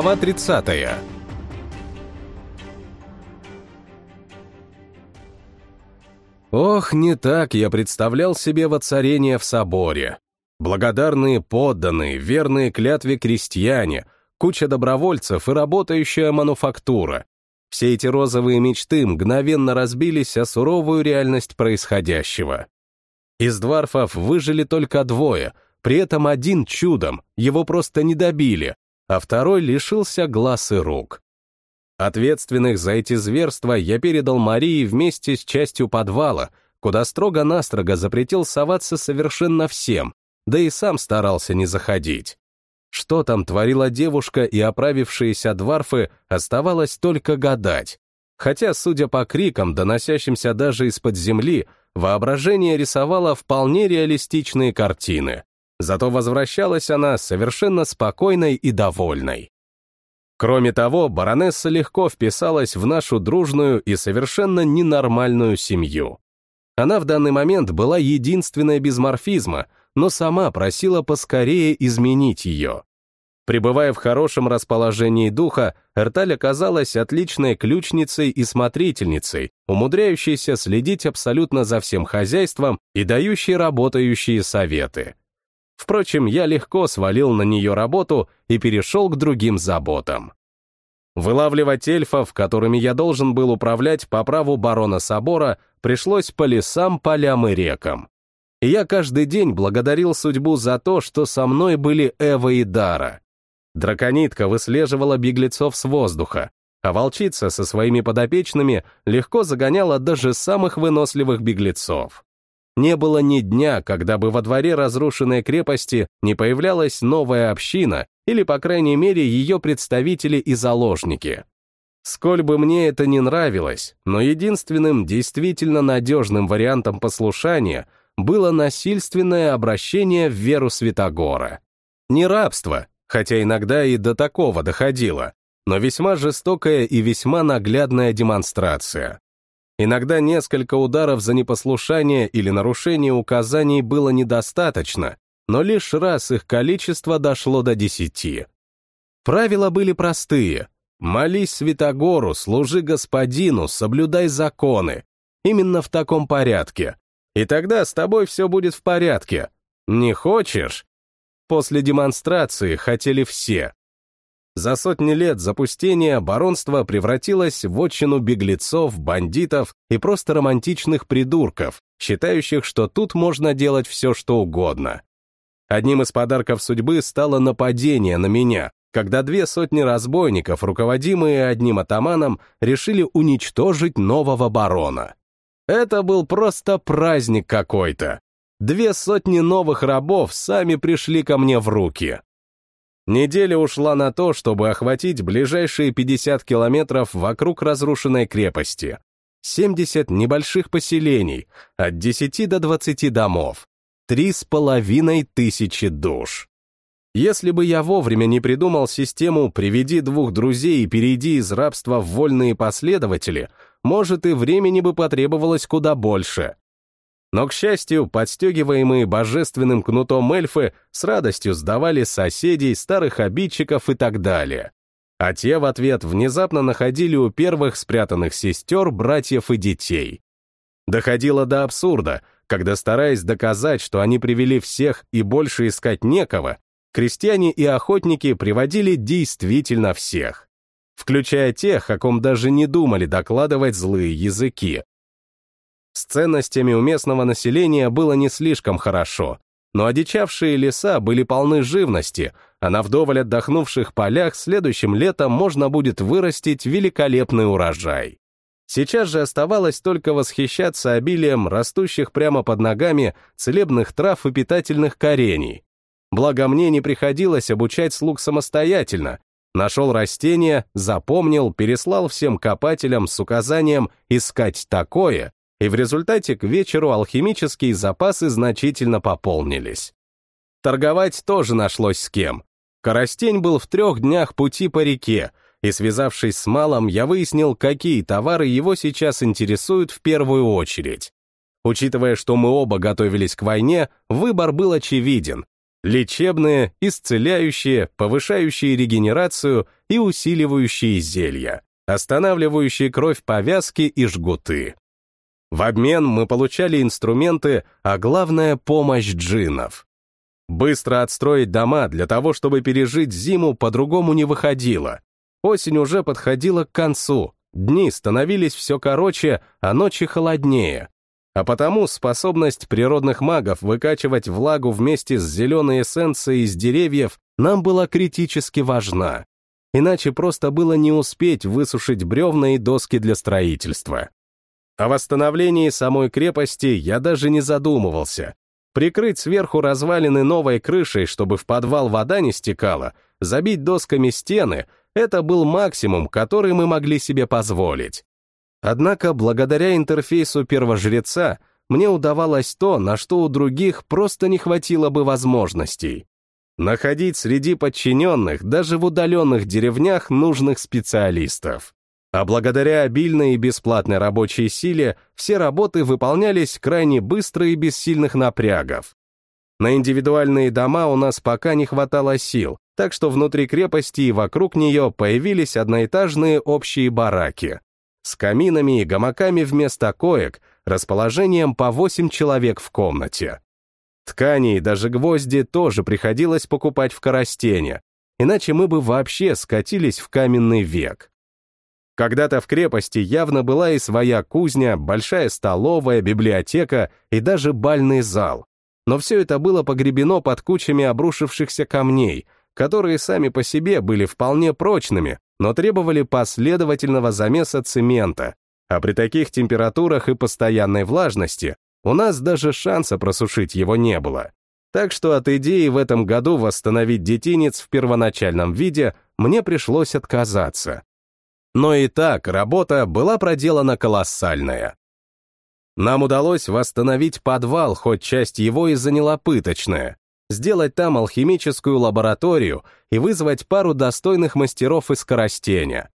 Глава 30. Ох, не так я представлял себе воцарение в соборе. Благодарные подданные, верные клятве крестьяне, куча добровольцев и работающая мануфактура. Все эти розовые мечты мгновенно разбились о суровую реальность происходящего. Из дварфов выжили только двое, при этом один чудом, его просто не добили, а второй лишился глаз и рук. Ответственных за эти зверства я передал Марии вместе с частью подвала, куда строго-настрого запретил соваться совершенно всем, да и сам старался не заходить. Что там творила девушка и оправившиеся дварфы, оставалось только гадать. Хотя, судя по крикам, доносящимся даже из-под земли, воображение рисовало вполне реалистичные картины. Зато возвращалась она совершенно спокойной и довольной. Кроме того, баронесса легко вписалась в нашу дружную и совершенно ненормальную семью. Она в данный момент была единственной без морфизма, но сама просила поскорее изменить ее. Пребывая в хорошем расположении духа, Эрталь оказалась отличной ключницей и смотрительницей, умудряющейся следить абсолютно за всем хозяйством и дающей работающие советы. Впрочем, я легко свалил на нее работу и перешел к другим заботам. Вылавливать эльфов, которыми я должен был управлять по праву барона собора, пришлось по лесам, полям и рекам. И я каждый день благодарил судьбу за то, что со мной были Эва и Дара. Драконитка выслеживала беглецов с воздуха, а волчица со своими подопечными легко загоняла даже самых выносливых беглецов. Не было ни дня, когда бы во дворе разрушенной крепости не появлялась новая община или, по крайней мере, ее представители и заложники. Сколь бы мне это не нравилось, но единственным действительно надежным вариантом послушания было насильственное обращение в веру Святогора. Не рабство, хотя иногда и до такого доходило, но весьма жестокая и весьма наглядная демонстрация. Иногда несколько ударов за непослушание или нарушение указаний было недостаточно, но лишь раз их количество дошло до десяти. Правила были простые. Молись Святогору, служи господину, соблюдай законы. Именно в таком порядке. И тогда с тобой все будет в порядке. Не хочешь? После демонстрации хотели все. За сотни лет запустения баронство превратилось в отчину беглецов, бандитов и просто романтичных придурков, считающих, что тут можно делать все, что угодно. Одним из подарков судьбы стало нападение на меня, когда две сотни разбойников, руководимые одним атаманом, решили уничтожить нового барона. Это был просто праздник какой-то. Две сотни новых рабов сами пришли ко мне в руки. Неделя ушла на то, чтобы охватить ближайшие 50 километров вокруг разрушенной крепости. 70 небольших поселений, от 10 до 20 домов. Три с половиной тысячи душ. Если бы я вовремя не придумал систему «приведи двух друзей и перейди из рабства в вольные последователи», может, и времени бы потребовалось куда больше. Но, к счастью, подстегиваемые божественным кнутом эльфы с радостью сдавали соседей, старых обидчиков и так далее. А те в ответ внезапно находили у первых спрятанных сестер, братьев и детей. Доходило до абсурда, когда, стараясь доказать, что они привели всех и больше искать некого, крестьяне и охотники приводили действительно всех, включая тех, о ком даже не думали докладывать злые языки, с ценностями у местного населения было не слишком хорошо, но одичавшие леса были полны живности, а на вдоволь отдохнувших полях следующим летом можно будет вырастить великолепный урожай. Сейчас же оставалось только восхищаться обилием растущих прямо под ногами целебных трав и питательных корений. Благо мне не приходилось обучать слуг самостоятельно. Нашел растение, запомнил, переслал всем копателям с указанием искать такое, и в результате к вечеру алхимические запасы значительно пополнились. Торговать тоже нашлось с кем. Коростень был в трех днях пути по реке, и, связавшись с Малом, я выяснил, какие товары его сейчас интересуют в первую очередь. Учитывая, что мы оба готовились к войне, выбор был очевиден. Лечебные, исцеляющие, повышающие регенерацию и усиливающие зелья, останавливающие кровь повязки и жгуты. В обмен мы получали инструменты, а главное — помощь джиннов. Быстро отстроить дома для того, чтобы пережить зиму, по-другому не выходило. Осень уже подходила к концу, дни становились все короче, а ночи холоднее. А потому способность природных магов выкачивать влагу вместе с зеленой эссенцией из деревьев нам была критически важна. Иначе просто было не успеть высушить бревна и доски для строительства. О восстановлении самой крепости я даже не задумывался. Прикрыть сверху развалины новой крышей, чтобы в подвал вода не стекала, забить досками стены — это был максимум, который мы могли себе позволить. Однако, благодаря интерфейсу первожреца, мне удавалось то, на что у других просто не хватило бы возможностей. Находить среди подчиненных, даже в удаленных деревнях, нужных специалистов. А благодаря обильной и бесплатной рабочей силе все работы выполнялись крайне быстро и без сильных напрягов. На индивидуальные дома у нас пока не хватало сил, так что внутри крепости и вокруг нее появились одноэтажные общие бараки. С каминами и гамаками вместо коек, расположением по 8 человек в комнате. Ткани и даже гвозди тоже приходилось покупать в Коростене, иначе мы бы вообще скатились в каменный век. Когда-то в крепости явно была и своя кузня, большая столовая, библиотека и даже бальный зал. Но все это было погребено под кучами обрушившихся камней, которые сами по себе были вполне прочными, но требовали последовательного замеса цемента, а при таких температурах и постоянной влажности у нас даже шанса просушить его не было. Так что от идеи в этом году восстановить детинец в первоначальном виде мне пришлось отказаться. Но и так работа была проделана колоссальная. Нам удалось восстановить подвал, хоть часть его и заняла пыточная, сделать там алхимическую лабораторию и вызвать пару достойных мастеров из Коростеня.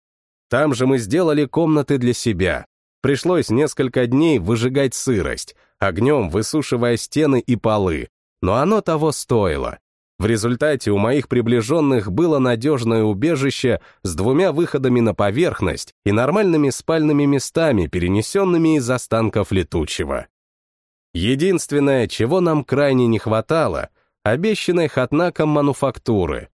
Там же мы сделали комнаты для себя. Пришлось несколько дней выжигать сырость, огнем высушивая стены и полы, но оно того стоило. В результате у моих приближенных было надежное убежище с двумя выходами на поверхность и нормальными спальными местами, перенесенными из останков летучего. Единственное, чего нам крайне не хватало — обещанной хатнаком мануфактуры.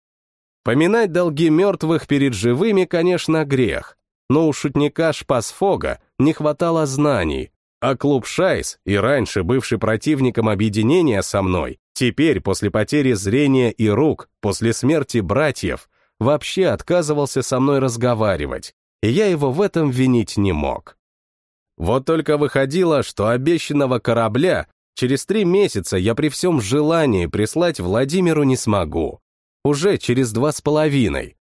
Поминать долги мертвых перед живыми, конечно, грех, но у шутника Шпасфога не хватало знаний, а клуб Шайс, и раньше бывший противником объединения со мной, теперь, после потери зрения и рук, после смерти братьев, вообще отказывался со мной разговаривать, и я его в этом винить не мог. Вот только выходило, что обещанного корабля через три месяца я при всем желании прислать Владимиру не смогу. Уже через два с половиной.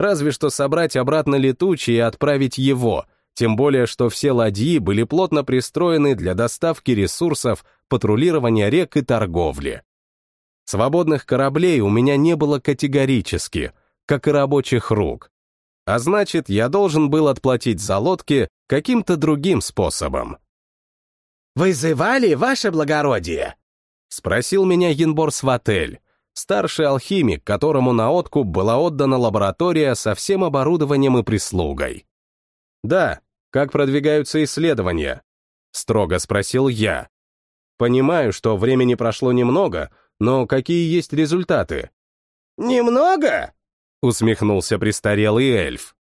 Разве что собрать обратно летучий и отправить его — тем более, что все ладьи были плотно пристроены для доставки ресурсов, патрулирования рек и торговли. Свободных кораблей у меня не было категорически, как и рабочих рук. А значит, я должен был отплатить за лодки каким-то другим способом. «Вызывали, ваше благородие?» — спросил меня Янбор Сватель, старший алхимик, которому на откуп была отдана лаборатория со всем оборудованием и прислугой. «Да, как продвигаются исследования?» — строго спросил я. «Понимаю, что времени прошло немного, но какие есть результаты?» «Немного?» — усмехнулся престарелый эльф.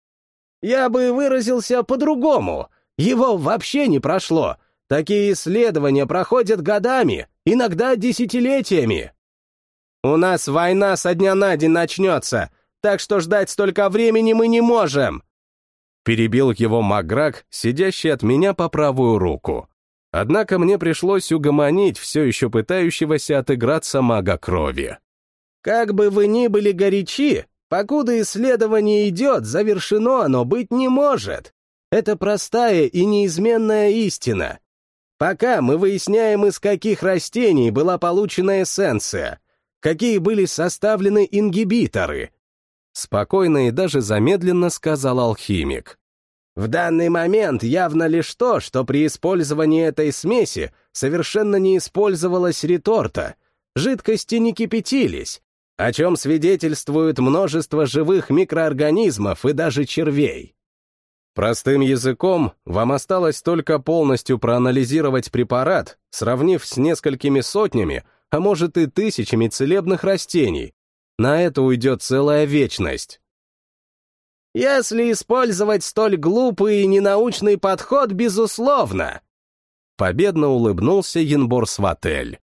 «Я бы выразился по-другому. Его вообще не прошло. Такие исследования проходят годами, иногда десятилетиями. У нас война со дня на день начнется, так что ждать столько времени мы не можем. Перебил его Маграк, сидящий от меня по правую руку. Однако мне пришлось угомонить все еще пытающегося отыграться мага крови. «Как бы вы ни были горячи, покуда исследование идет, завершено оно быть не может. Это простая и неизменная истина. Пока мы выясняем, из каких растений была получена эссенция, какие были составлены ингибиторы, Спокойно и даже замедленно сказал алхимик. В данный момент явно лишь то, что при использовании этой смеси совершенно не использовалась реторта. жидкости не кипятились, о чем свидетельствует множество живых микроорганизмов и даже червей. Простым языком вам осталось только полностью проанализировать препарат, сравнив с несколькими сотнями, а может и тысячами целебных растений. На это уйдет целая вечность. Если использовать столь глупый и ненаучный подход, безусловно. Победно улыбнулся Янбор Сватель.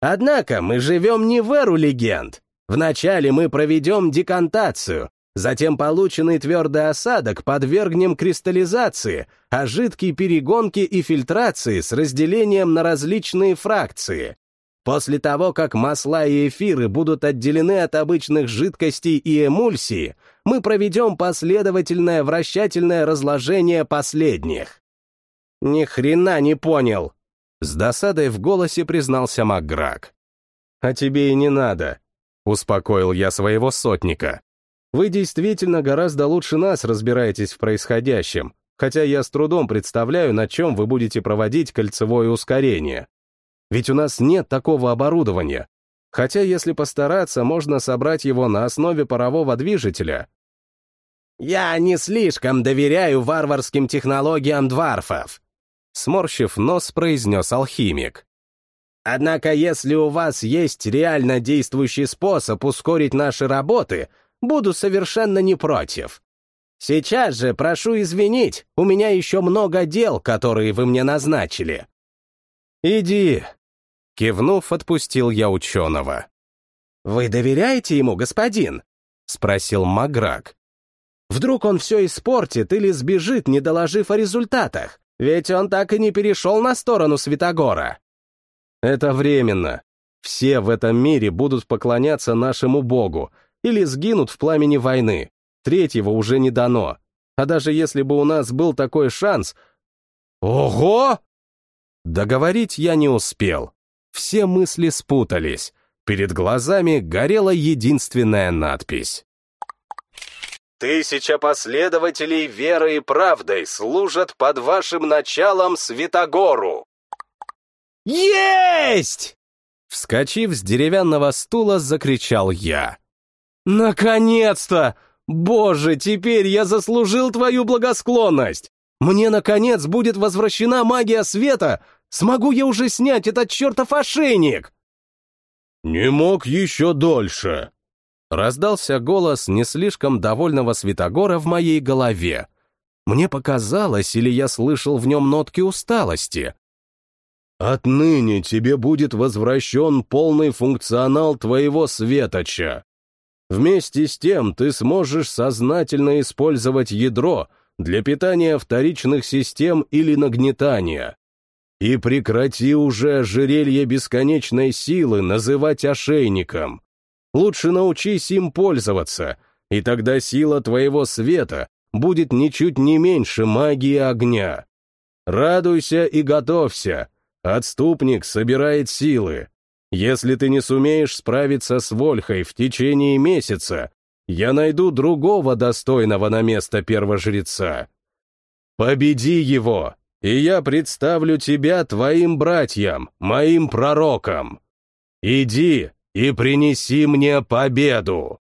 Однако мы живем не в эру легенд. Вначале мы проведем декантацию, Затем полученный твердый осадок подвергнем кристаллизации, а жидкие перегонки и фильтрации с разделением на различные фракции. После того, как масла и эфиры будут отделены от обычных жидкостей и эмульсии, мы проведем последовательное вращательное разложение последних. Ни хрена не понял. С досадой в голосе признался Макграк. А тебе и не надо, успокоил я своего сотника. Вы действительно гораздо лучше нас разбираетесь в происходящем, хотя я с трудом представляю, на чем вы будете проводить кольцевое ускорение. Ведь у нас нет такого оборудования. Хотя, если постараться, можно собрать его на основе парового движителя. «Я не слишком доверяю варварским технологиям дварфов», сморщив нос, произнес алхимик. «Однако, если у вас есть реально действующий способ ускорить наши работы, буду совершенно не против. Сейчас же прошу извинить, у меня еще много дел, которые вы мне назначили». «Иди», — кивнув, отпустил я ученого. «Вы доверяете ему, господин?» — спросил Маграк. «Вдруг он все испортит или сбежит, не доложив о результатах? Ведь он так и не перешел на сторону Святогора». «Это временно. Все в этом мире будут поклоняться нашему богу, или сгинут в пламени войны. Третьего уже не дано. А даже если бы у нас был такой шанс... Ого! Договорить я не успел. Все мысли спутались. Перед глазами горела единственная надпись. «Тысяча последователей верой и правдой служат под вашим началом Святогору!» «Есть!» Вскочив с деревянного стула, закричал я. «Наконец-то! Боже, теперь я заслужил твою благосклонность! Мне, наконец, будет возвращена магия света! Смогу я уже снять этот чертов ошейник!» «Не мог еще дольше!» Раздался голос не слишком довольного Святогора в моей голове. Мне показалось, или я слышал в нем нотки усталости. «Отныне тебе будет возвращен полный функционал твоего светоча. Вместе с тем ты сможешь сознательно использовать ядро для питания вторичных систем или нагнетания. И прекрати уже ожерелье бесконечной силы называть ошейником. Лучше научись им пользоваться, и тогда сила твоего света будет ничуть не меньше магии огня. Радуйся и готовься. Отступник собирает силы. Если ты не сумеешь справиться с Вольхой в течение месяца, я найду другого достойного на место первожреца. Победи его, и я представлю тебя твоим братьям, моим пророкам. Иди и принеси мне победу!»